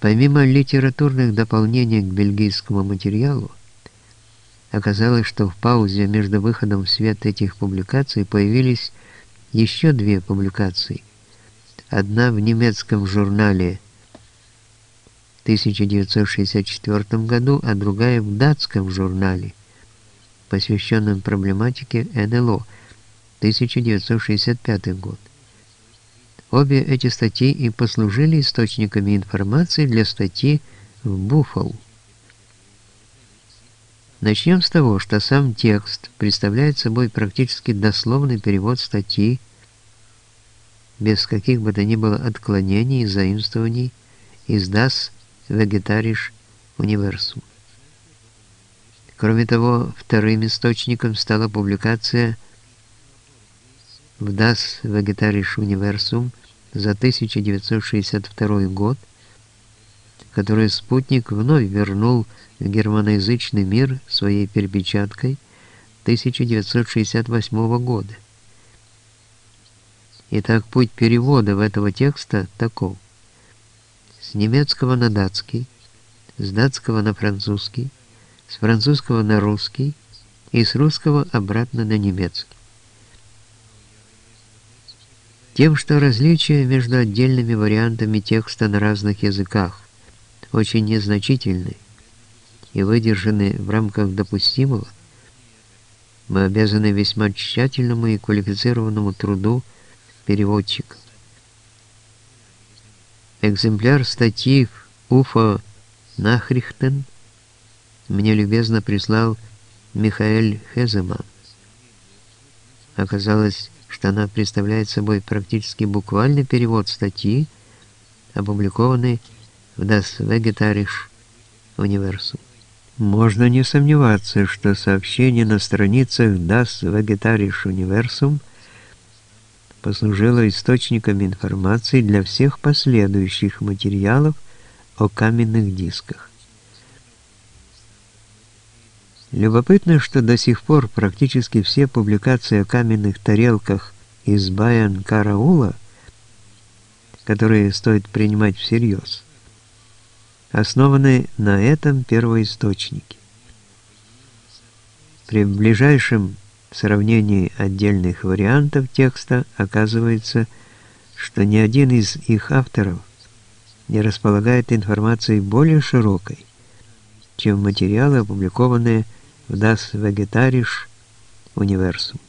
Помимо литературных дополнений к бельгийскому материалу, оказалось, что в паузе между выходом в свет этих публикаций появились еще две публикации. Одна в немецком журнале 1964 году, а другая в датском журнале, посвященном проблематике НЛО, 1965 год. Обе эти статьи и послужили источниками информации для статьи в Буффало. Начнем с того, что сам текст представляет собой практически дословный перевод статьи без каких бы то ни было отклонений и заимствований из Das Vegetarische Universum. Кроме того, вторым источником стала публикация в Das Vegetarische Universum за 1962 год, которую спутник вновь вернул в германоязычный мир своей перепечаткой 1968 года. Итак, путь перевода этого текста таков. С немецкого на датский, с датского на французский, с французского на русский и с русского обратно на немецкий. Тем, что различия между отдельными вариантами текста на разных языках очень незначительны и выдержаны в рамках допустимого, мы обязаны весьма тщательному и квалифицированному труду переводчика. Экземпляр статьи Уфа Нахрихтен мне любезно прислал Михаэль Хеземан. Оказалось, что она представляет собой практически буквальный перевод статьи, опубликованной в Das Vegetarische Universum. Можно не сомневаться, что сообщение на страницах Das Vegetarische Universum послужило источником информации для всех последующих материалов о каменных дисках. Любопытно, что до сих пор практически все публикации о каменных тарелках из Баян-Караула, которые стоит принимать всерьез, основаны на этом первоисточнике. При ближайшем сравнении отдельных вариантов текста оказывается, что ни один из их авторов не располагает информацией более широкой, чем материалы, опубликованные в Das Vegetarische Universum.